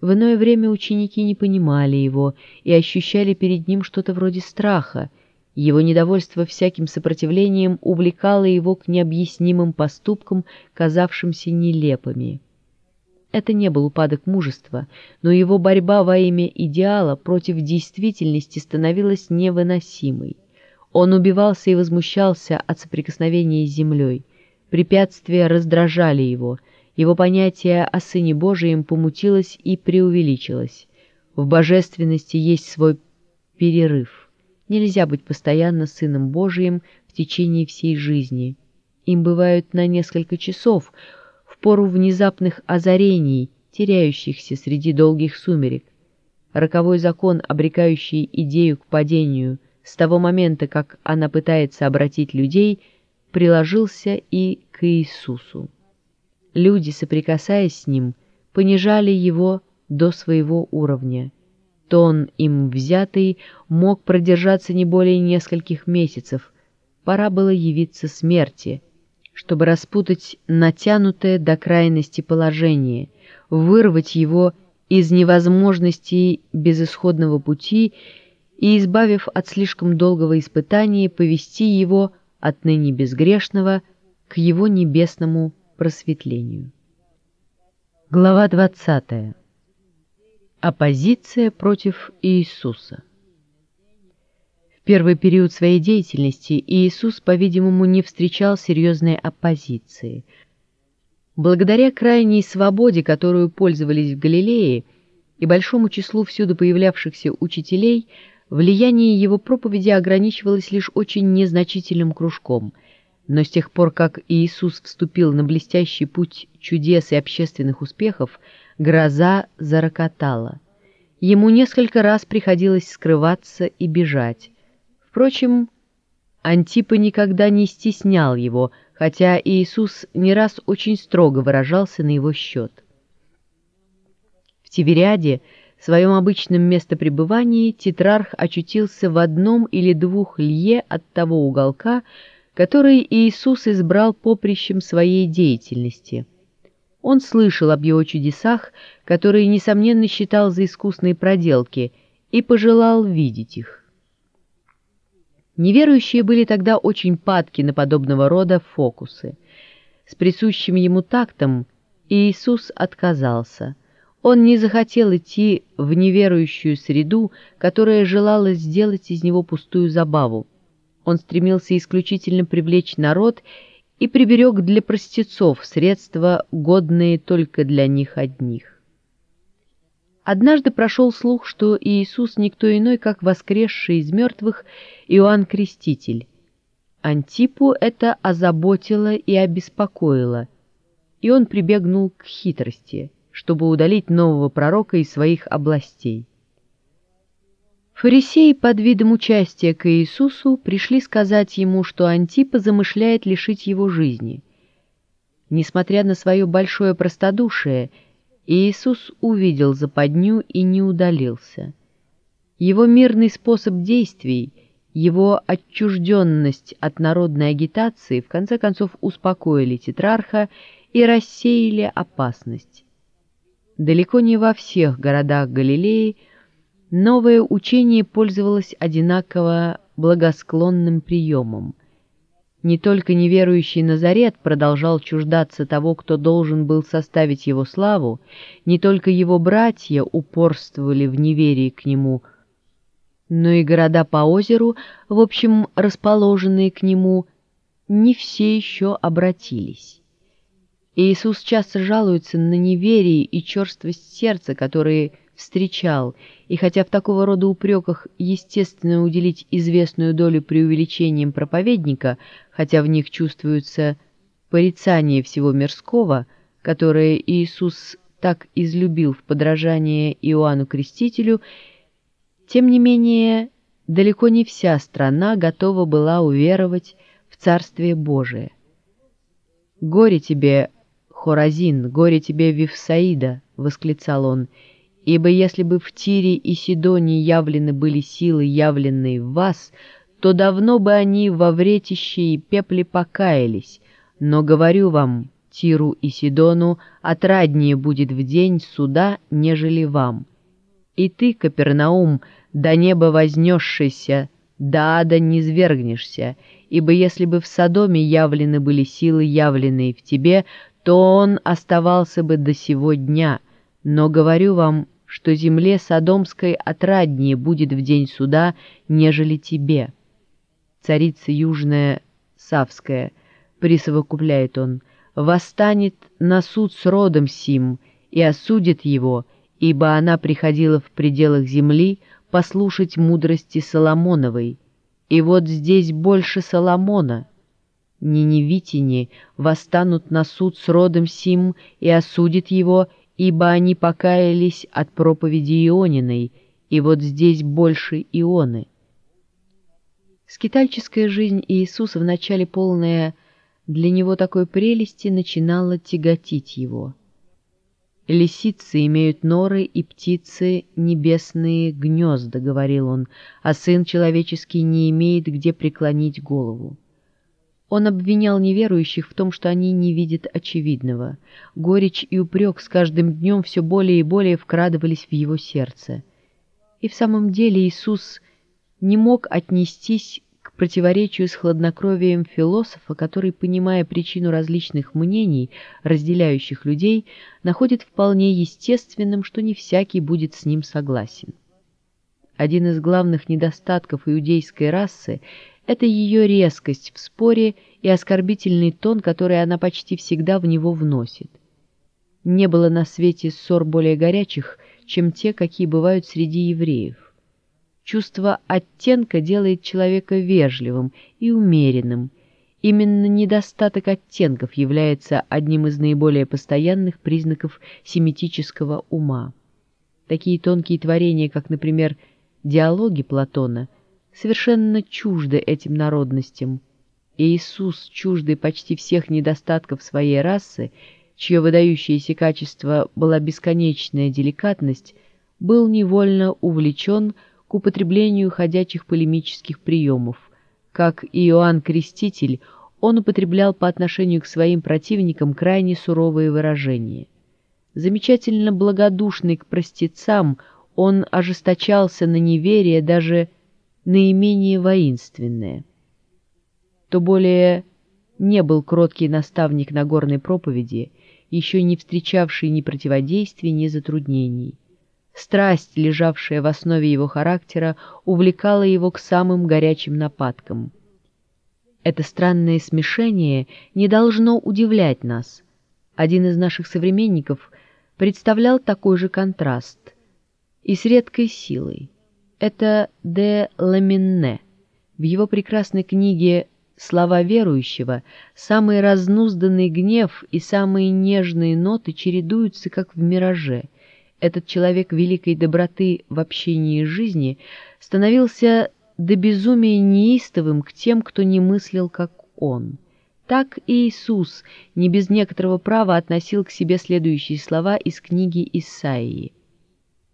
В иное время ученики не понимали его и ощущали перед ним что-то вроде страха. Его недовольство всяким сопротивлением увлекало его к необъяснимым поступкам, казавшимся нелепыми. Это не был упадок мужества, но его борьба во имя идеала против действительности становилась невыносимой. Он убивался и возмущался от соприкосновения с землей. Препятствия раздражали его, его понятие о Сыне Божием помутилось и преувеличилось. В божественности есть свой перерыв. Нельзя быть постоянно Сыном Божиим в течение всей жизни. Им бывают на несколько часов, в пору внезапных озарений, теряющихся среди долгих сумерек. Роковой закон, обрекающий идею к падению – с того момента, как она пытается обратить людей, приложился и к Иисусу. Люди, соприкасаясь с Ним, понижали Его до своего уровня. Тон им взятый мог продержаться не более нескольких месяцев. Пора было явиться смерти, чтобы распутать натянутое до крайности положение, вырвать его из невозможности безысходного пути и, избавив от слишком долгого испытания, повести его, отныне безгрешного, к его небесному просветлению. Глава 20. Оппозиция против Иисуса. В первый период своей деятельности Иисус, по-видимому, не встречал серьезной оппозиции. Благодаря крайней свободе, которую пользовались в Галилее, и большому числу всюду появлявшихся учителей – Влияние его проповеди ограничивалось лишь очень незначительным кружком, но с тех пор, как Иисус вступил на блестящий путь чудес и общественных успехов, гроза зарокотала. Ему несколько раз приходилось скрываться и бежать. Впрочем, Антипа никогда не стеснял его, хотя Иисус не раз очень строго выражался на его счет. В Тивериаде в своем обычном местопребывании тетрарх очутился в одном или двух лье от того уголка, который Иисус избрал поприщем своей деятельности. Он слышал об его чудесах, которые, несомненно, считал за искусные проделки, и пожелал видеть их. Неверующие были тогда очень падки на подобного рода фокусы. С присущим ему тактом Иисус отказался – он не захотел идти в неверующую среду, которая желала сделать из него пустую забаву. Он стремился исключительно привлечь народ и приберег для простецов средства, годные только для них одних. Однажды прошел слух, что Иисус никто иной, как воскресший из мертвых Иоанн Креститель. Антипу это озаботило и обеспокоило, и он прибегнул к хитрости, чтобы удалить нового пророка из своих областей. Фарисеи под видом участия к Иисусу пришли сказать ему, что Антипа замышляет лишить его жизни. Несмотря на свое большое простодушие, Иисус увидел западню и не удалился. Его мирный способ действий, его отчужденность от народной агитации в конце концов успокоили тетрарха и рассеяли опасность. Далеко не во всех городах Галилеи – Новое учение пользовалось одинаково благосклонным приемом. Не только неверующий Назарет продолжал чуждаться того, кто должен был составить его славу, не только его братья упорствовали в неверии к нему, но и города по озеру, в общем, расположенные к нему, не все еще обратились. Иисус часто жалуется на неверие и черствость сердца, которые встречал, и хотя в такого рода упреках естественно уделить известную долю преувеличением проповедника, хотя в них чувствуется порицание всего мирского, которое Иисус так излюбил в подражание Иоанну Крестителю, тем не менее далеко не вся страна готова была уверовать в Царствие Божие. «Горе тебе, Хоразин, горе тебе, Вифсаида!» — восклицал он — Ибо если бы в Тире и Сидоне явлены были силы, явленные в вас, то давно бы они во вретище и пепле покаялись. Но говорю вам, Тиру и Сидону отраднее будет в день суда, нежели вам. И ты, Капернаум, до неба вознесшийся, до ада не свергнешься, ибо если бы в Содоме явлены были силы, явленные в тебе, то он оставался бы до сего дня. Но говорю вам, что земле Содомской отраднее будет в день суда, нежели тебе. Царица Южная Савская, присовокупляет он, восстанет на суд с родом сим и осудит его, ибо она приходила в пределах земли послушать мудрости Соломоновой. И вот здесь больше Соломона. Ниневитяне восстанут на суд с родом сим и осудит его, ибо они покаялись от проповеди Иониной, и вот здесь больше Ионы. Скитальческая жизнь Иисуса, вначале полная для него такой прелести, начинала тяготить его. «Лисицы имеют норы и птицы небесные гнезда», — говорил он, «а сын человеческий не имеет где преклонить голову». Он обвинял неверующих в том, что они не видят очевидного. Горечь и упрек с каждым днем все более и более вкрадывались в его сердце. И в самом деле Иисус не мог отнестись к противоречию с хладнокровием философа, который, понимая причину различных мнений, разделяющих людей, находит вполне естественным, что не всякий будет с ним согласен. Один из главных недостатков иудейской расы это ее резкость в споре и оскорбительный тон, который она почти всегда в него вносит. Не было на свете ссор более горячих, чем те, какие бывают среди евреев. Чувство оттенка делает человека вежливым и умеренным. Именно недостаток оттенков является одним из наиболее постоянных признаков семитического ума. Такие тонкие творения, как, например, диалоги Платона – совершенно чужды этим народностям. И Иисус, чуждый почти всех недостатков своей расы, чье выдающееся качество была бесконечная деликатность, был невольно увлечен к употреблению ходячих полемических приемов. Как Иоанн Креститель, он употреблял по отношению к своим противникам крайне суровые выражения. Замечательно благодушный к простецам, он ожесточался на неверие даже наименее воинственное. То более не был кроткий наставник на горной проповеди, еще не встречавший ни противодействий, ни затруднений. Страсть, лежавшая в основе его характера, увлекала его к самым горячим нападкам. Это странное смешение не должно удивлять нас. Один из наших современников представлял такой же контраст. и с редкой силой. Это де Ламинне. В его прекрасной книге «Слова верующего» самый разнузданный гнев и самые нежные ноты чередуются, как в мираже. Этот человек великой доброты в общении жизни становился до безумия неистовым к тем, кто не мыслил, как он. Так и Иисус не без некоторого права относил к себе следующие слова из книги Исаии.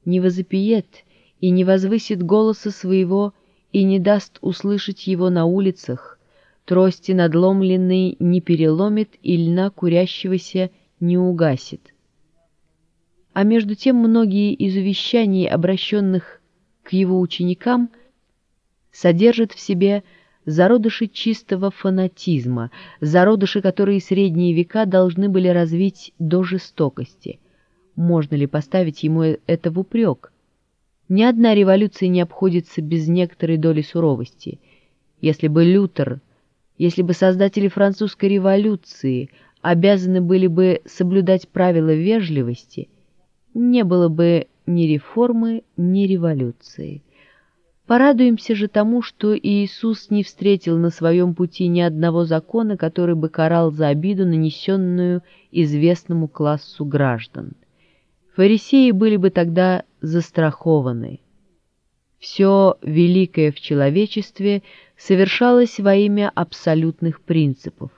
«Не возопиет и не возвысит голоса своего и не даст услышать его на улицах, трости надломленной не переломит и льна курящегося не угасит». А между тем многие из увещаний, обращенных к его ученикам, содержат в себе зародыши чистого фанатизма, зародыши, которые средние века должны были развить до жестокости. Можно ли поставить ему это в упрек? Ни одна революция не обходится без некоторой доли суровости. Если бы Лютер, если бы создатели французской революции обязаны были бы соблюдать правила вежливости, не было бы ни реформы, ни революции. Порадуемся же тому, что Иисус не встретил на своем пути ни одного закона, который бы карал за обиду, нанесенную известному классу граждан. Фарисеи были бы тогда застрахованы. Все великое в человечестве совершалось во имя абсолютных принципов.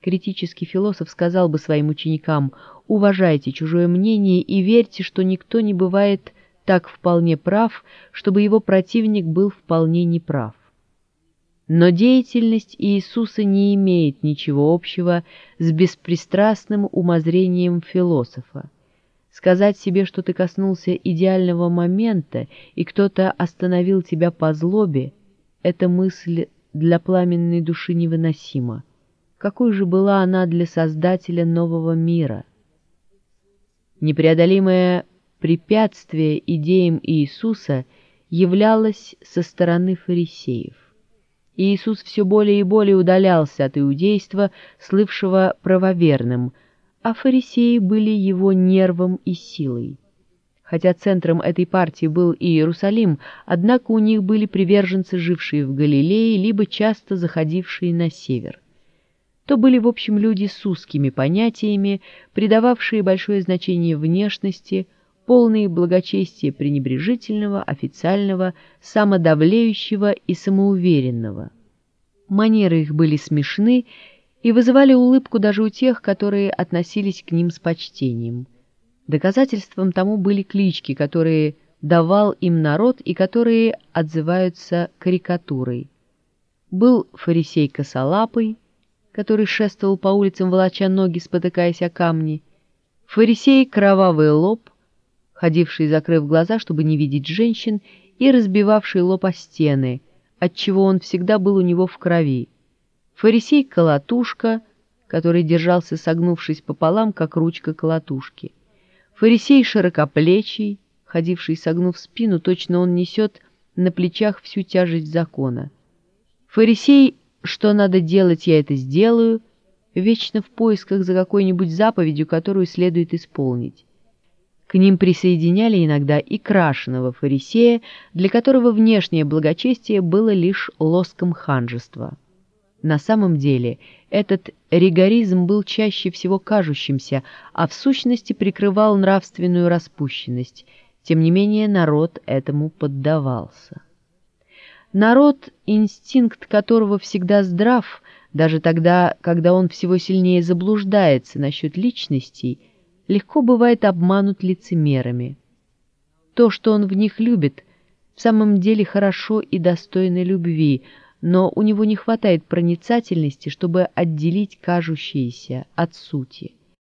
Критический философ сказал бы своим ученикам «Уважайте чужое мнение и верьте, что никто не бывает так вполне прав, чтобы его противник был вполне неправ. Но деятельность Иисуса не имеет ничего общего с беспристрастным умозрением философа. Сказать себе, что ты коснулся идеального момента, и кто-то остановил тебя по злобе, эта мысль для пламенной души невыносима. Какой же была она для Создателя нового мира? Непреодолимая препятствие идеям Иисуса являлось со стороны фарисеев. Иисус все более и более удалялся от иудейства, слывшего правоверным, а фарисеи были его нервом и силой. Хотя центром этой партии был Иерусалим, однако у них были приверженцы, жившие в Галилее, либо часто заходившие на север. То были, в общем, люди с узкими понятиями, придававшие большое значение внешности, полные благочестия пренебрежительного, официального, самодавлеющего и самоуверенного. Манеры их были смешны и вызывали улыбку даже у тех, которые относились к ним с почтением. Доказательством тому были клички, которые давал им народ и которые отзываются карикатурой. Был фарисей косолапый, который шествовал по улицам, волоча ноги, спотыкаясь о камни, фарисей кровавый лоб — ходивший, закрыв глаза, чтобы не видеть женщин, и разбивавший лоб о стены, отчего он всегда был у него в крови. Фарисей — колотушка, который держался, согнувшись пополам, как ручка колотушки. Фарисей — широкоплечий, ходивший, согнув спину, точно он несет на плечах всю тяжесть закона. Фарисей — что надо делать, я это сделаю, вечно в поисках за какой-нибудь заповедью, которую следует исполнить. К ним присоединяли иногда и крашеного фарисея, для которого внешнее благочестие было лишь лоском ханжества. На самом деле этот ригоризм был чаще всего кажущимся, а в сущности прикрывал нравственную распущенность, тем не менее народ этому поддавался. Народ, инстинкт которого всегда здрав, даже тогда, когда он всего сильнее заблуждается насчет личностей – легко бывает обманут лицемерами. То, что он в них любит, в самом деле хорошо и достойно любви, но у него не хватает проницательности, чтобы отделить кажущееся от сути.